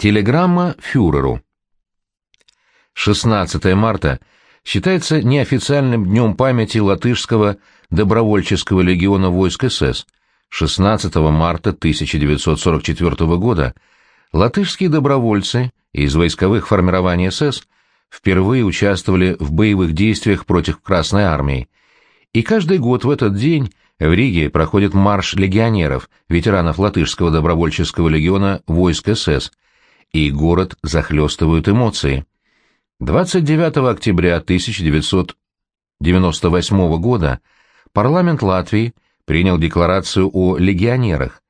Телеграмма фюреру. 16 марта считается неофициальным днем памяти латышского добровольческого легиона войск СС. 16 марта 1944 года латышские добровольцы из войсковых формирований СС впервые участвовали в боевых действиях против Красной Армии. И каждый год в этот день в Риге проходит марш легионеров, ветеранов латышского добровольческого легиона войск СС, и город захлестывают эмоции. 29 октября 1998 года парламент Латвии принял декларацию о легионерах.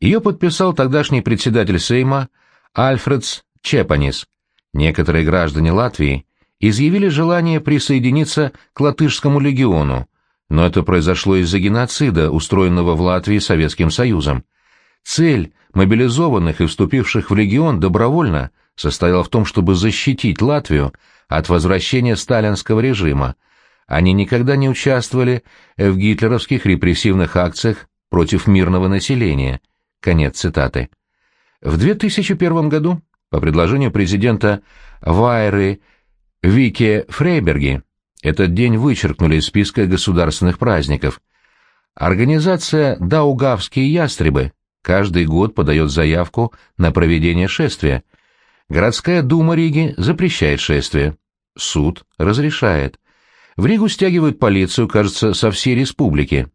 Ее подписал тогдашний председатель Сейма Альфредс Чепанис. Некоторые граждане Латвии изъявили желание присоединиться к латышскому легиону, но это произошло из-за геноцида, устроенного в Латвии Советским Союзом. Цель мобилизованных и вступивших в легион добровольно состояла в том, чтобы защитить Латвию от возвращения сталинского режима. Они никогда не участвовали в гитлеровских репрессивных акциях против мирного населения. Конец цитаты. В 2001 году, по предложению президента Вайры Вике Фрейберги, этот день вычеркнули из списка государственных праздников. Организация «Даугавские ястребы» каждый год подает заявку на проведение шествия. Городская дума Риги запрещает шествие. Суд разрешает. В Ригу стягивают полицию, кажется, со всей республики.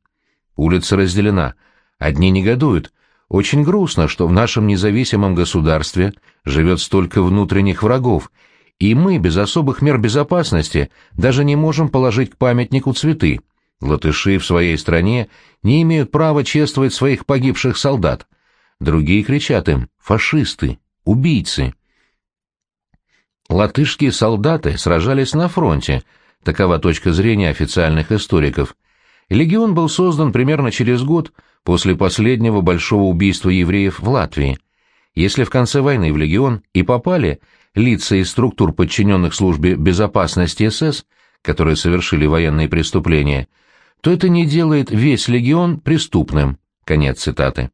Улица разделена. Одни негодуют. Очень грустно, что в нашем независимом государстве живет столько внутренних врагов, и мы без особых мер безопасности даже не можем положить к памятнику цветы. Латыши в своей стране не имеют права чествовать своих погибших солдат. Другие кричат им «фашисты», «убийцы». Латышские солдаты сражались на фронте, такова точка зрения официальных историков. Легион был создан примерно через год после последнего большого убийства евреев в Латвии. Если в конце войны в легион и попали лица из структур, подчиненных службе безопасности СС, которые совершили военные преступления, то это не делает весь легион преступным. Конец цитаты.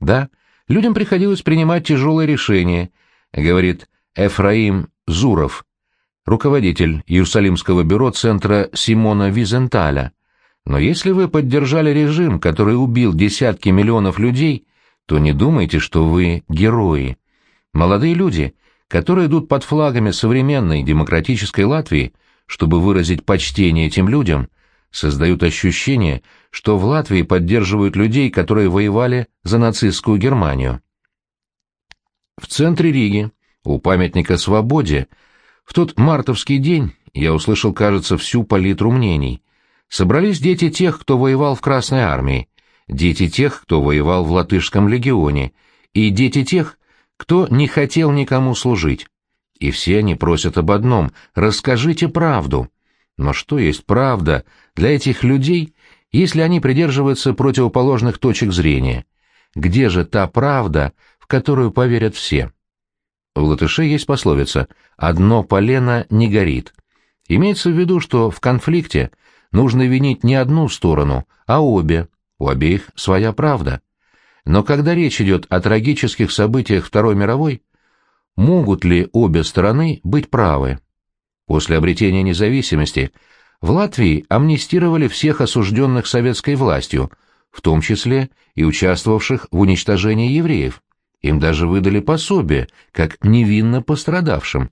Да, людям приходилось принимать тяжелые решения, говорит Эфраим Зуров, руководитель Иерусалимского бюро центра Симона Визенталя. Но если вы поддержали режим, который убил десятки миллионов людей, то не думайте, что вы герои. Молодые люди, которые идут под флагами современной демократической Латвии, чтобы выразить почтение этим людям – создают ощущение, что в Латвии поддерживают людей, которые воевали за нацистскую Германию. В центре Риги, у памятника «Свободе», в тот мартовский день я услышал, кажется, всю палитру мнений. Собрались дети тех, кто воевал в Красной армии, дети тех, кто воевал в Латышском легионе, и дети тех, кто не хотел никому служить. И все они просят об одном — расскажите правду. Но что есть правда для этих людей, если они придерживаются противоположных точек зрения? Где же та правда, в которую поверят все? В латыше есть пословица «одно полено не горит». Имеется в виду, что в конфликте нужно винить не одну сторону, а обе, у обеих своя правда. Но когда речь идет о трагических событиях Второй мировой, могут ли обе стороны быть правы? После обретения независимости в Латвии амнистировали всех осужденных советской властью, в том числе и участвовавших в уничтожении евреев. Им даже выдали пособие, как невинно пострадавшим.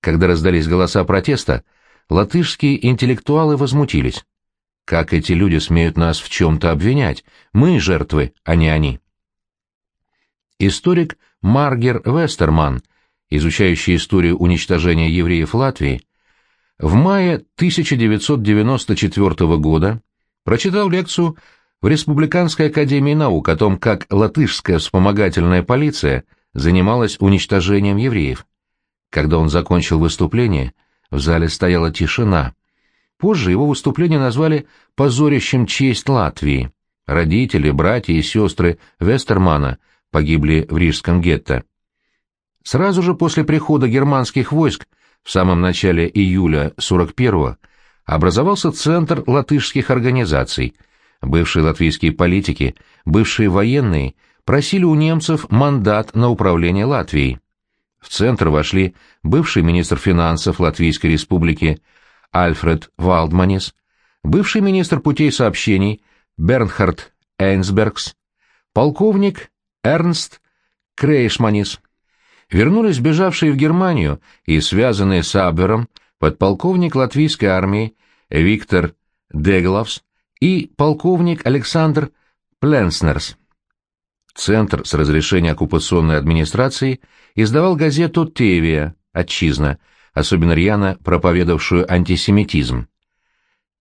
Когда раздались голоса протеста, латышские интеллектуалы возмутились. Как эти люди смеют нас в чем-то обвинять? Мы жертвы, а не они. Историк Маргер Вестерман, изучающий историю уничтожения евреев Латвии, в мае 1994 года прочитал лекцию в Республиканской академии наук о том, как латышская вспомогательная полиция занималась уничтожением евреев. Когда он закончил выступление, в зале стояла тишина. Позже его выступление назвали «позорищем честь Латвии». Родители, братья и сестры Вестермана погибли в Рижском гетто. Сразу же после прихода германских войск в самом начале июля 41-го образовался Центр латышских организаций. Бывшие латвийские политики, бывшие военные просили у немцев мандат на управление Латвией. В центр вошли бывший министр финансов Латвийской республики Альфред Валдманис, бывший министр путей сообщений Бернхард Эйнсбергс, полковник Эрнст Крейшманис. Вернулись бежавшие в Германию и связанные с Абвером подполковник латвийской армии Виктор Деглавс и полковник Александр Пленснерс. Центр с разрешения оккупационной администрации издавал газету «Тевия» «Отчизна», особенно рьяно проповедовавшую антисемитизм.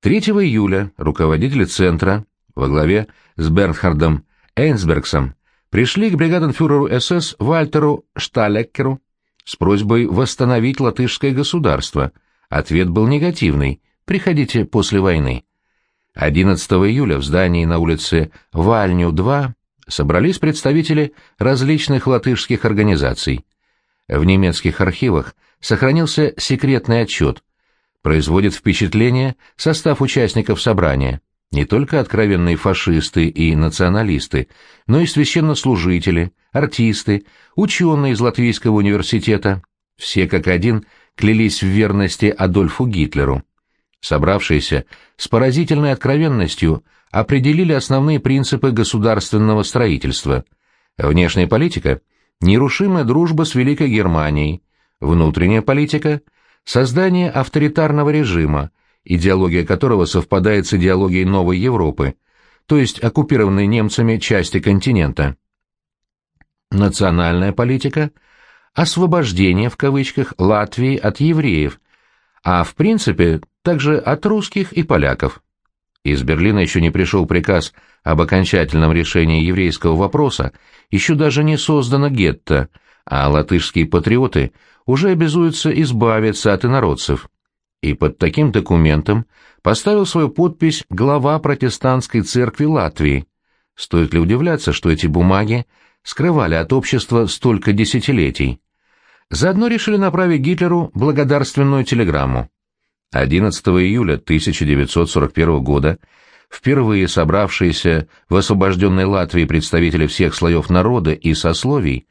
3 июля руководители Центра во главе с Бернхардом Эйнсбергсом пришли к бригаденфюреру СС Вальтеру Шталеккеру с просьбой восстановить латышское государство. Ответ был негативный «приходите после войны». 11 июля в здании на улице Вальню-2 собрались представители различных латышских организаций. В немецких архивах сохранился секретный отчет. Производит впечатление состав участников собрания. Не только откровенные фашисты и националисты, но и священнослужители, артисты, ученые из Латвийского университета. Все как один клялись в верности Адольфу Гитлеру. Собравшиеся с поразительной откровенностью определили основные принципы государственного строительства. Внешняя политика – нерушимая дружба с Великой Германией, внутренняя политика – создание авторитарного режима, идеология которого совпадает с идеологией новой Европы, то есть оккупированной немцами части континента. Национальная политика – освобождение, в кавычках, Латвии от евреев, а в принципе также от русских и поляков. Из Берлина еще не пришел приказ об окончательном решении еврейского вопроса, еще даже не создано гетто, а латышские патриоты уже обязуются избавиться от инородцев. И под таким документом поставил свою подпись глава протестантской церкви Латвии. Стоит ли удивляться, что эти бумаги скрывали от общества столько десятилетий? Заодно решили направить Гитлеру благодарственную телеграмму. 11 июля 1941 года впервые собравшиеся в освобожденной Латвии представители всех слоев народа и сословий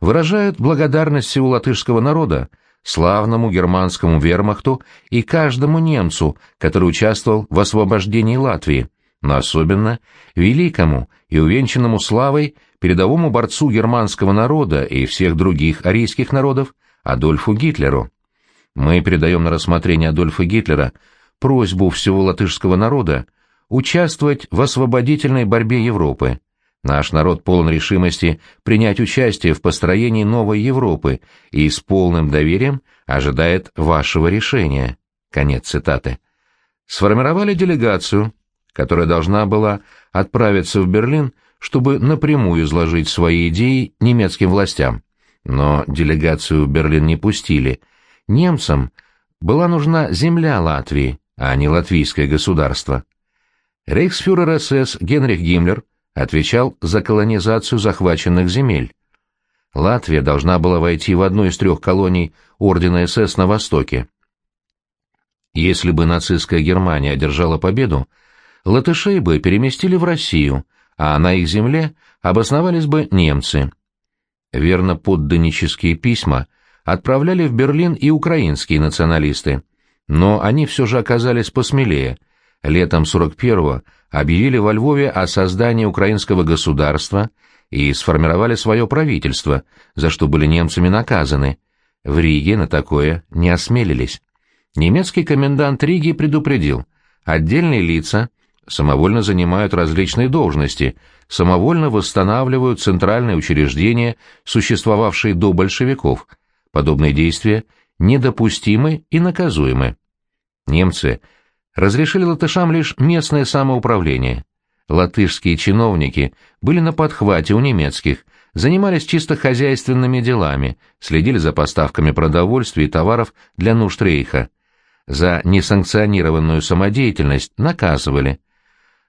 выражают благодарность всего латышского народа славному германскому вермахту и каждому немцу, который участвовал в освобождении Латвии, но особенно великому и увенчанному славой передовому борцу германского народа и всех других арийских народов Адольфу Гитлеру. Мы передаем на рассмотрение Адольфа Гитлера просьбу всего латышского народа участвовать в освободительной борьбе Европы. Наш народ полон решимости принять участие в построении новой Европы и с полным доверием ожидает вашего решения. Конец цитаты. Сформировали делегацию, которая должна была отправиться в Берлин, чтобы напрямую изложить свои идеи немецким властям. Но делегацию в Берлин не пустили – Немцам была нужна земля Латвии, а не латвийское государство. Рейхсфюрер СС Генрих Гиммлер отвечал за колонизацию захваченных земель. Латвия должна была войти в одну из трех колоний Ордена СС на Востоке. Если бы нацистская Германия одержала победу, латышей бы переместили в Россию, а на их земле обосновались бы немцы. Верно подданнические письма отправляли в Берлин и украинские националисты, но они все же оказались посмелее. Летом 41-го объявили во Львове о создании украинского государства и сформировали свое правительство, за что были немцами наказаны. В Риге на такое не осмелились. Немецкий комендант Риги предупредил, отдельные лица самовольно занимают различные должности, самовольно восстанавливают центральные учреждения, существовавшие до большевиков – Подобные действия недопустимы и наказуемы. Немцы разрешили латышам лишь местное самоуправление. Латышские чиновники были на подхвате у немецких, занимались чисто хозяйственными делами, следили за поставками продовольствия и товаров для нужд рейха. За несанкционированную самодеятельность наказывали.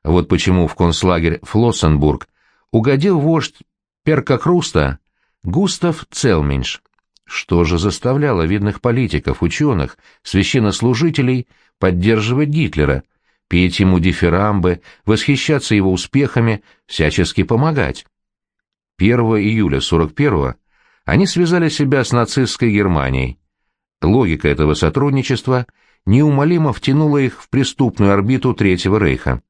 Вот почему в концлагерь Флоссенбург угодил вождь Перка Круста Густав Целминш. Что же заставляло видных политиков, ученых, священнослужителей поддерживать Гитлера, петь ему дифирамбы, восхищаться его успехами, всячески помогать? 1 июля 41-го Они связали себя с нацистской Германией. Логика этого сотрудничества неумолимо втянула их в преступную орбиту Третьего Рейха.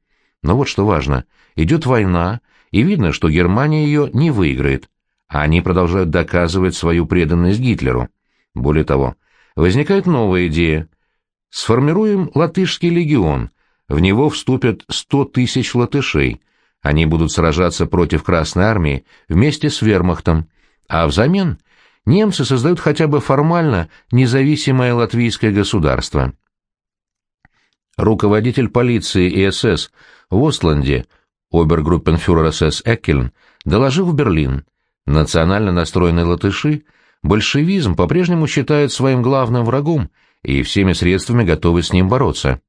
Но вот что важно, идет война, и видно, что Германия ее не выиграет, а они продолжают доказывать свою преданность Гитлеру. Более того, возникает новая идея. Сформируем латышский легион, в него вступят 100 тысяч латышей, они будут сражаться против Красной Армии вместе с вермахтом, а взамен немцы создают хотя бы формально независимое латвийское государство. Руководитель полиции и СС в Остланде, обергруппенфюрер СС Эккельн, доложил в Берлин, национально настроенные латыши большевизм по-прежнему считают своим главным врагом и всеми средствами готовы с ним бороться.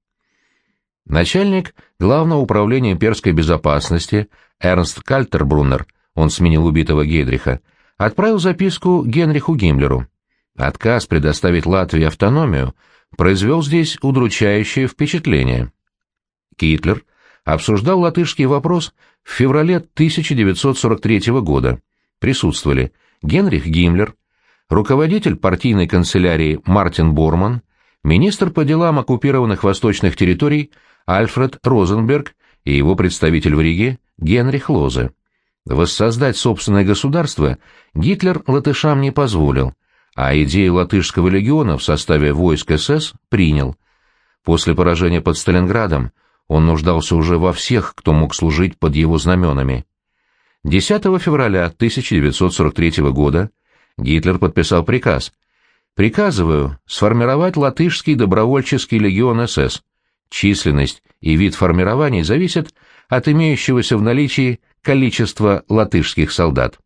Начальник Главного управления имперской безопасности Эрнст Кальтербруннер, он сменил убитого Гейдриха, отправил записку Генриху Гиммлеру. Отказ предоставить Латвии автономию произвел здесь удручающее впечатление. Гитлер обсуждал латышский вопрос в феврале 1943 года. Присутствовали Генрих Гиммлер, руководитель партийной канцелярии Мартин Борман, министр по делам оккупированных восточных территорий Альфред Розенберг и его представитель в Риге Генрих Лозе. Воссоздать собственное государство Гитлер латышам не позволил, а идею латышского легиона в составе войск СС принял. После поражения под Сталинградом он нуждался уже во всех, кто мог служить под его знаменами. 10 февраля 1943 года Гитлер подписал приказ. «Приказываю сформировать латышский добровольческий легион СС. Численность и вид формирований зависят от имеющегося в наличии количества латышских солдат».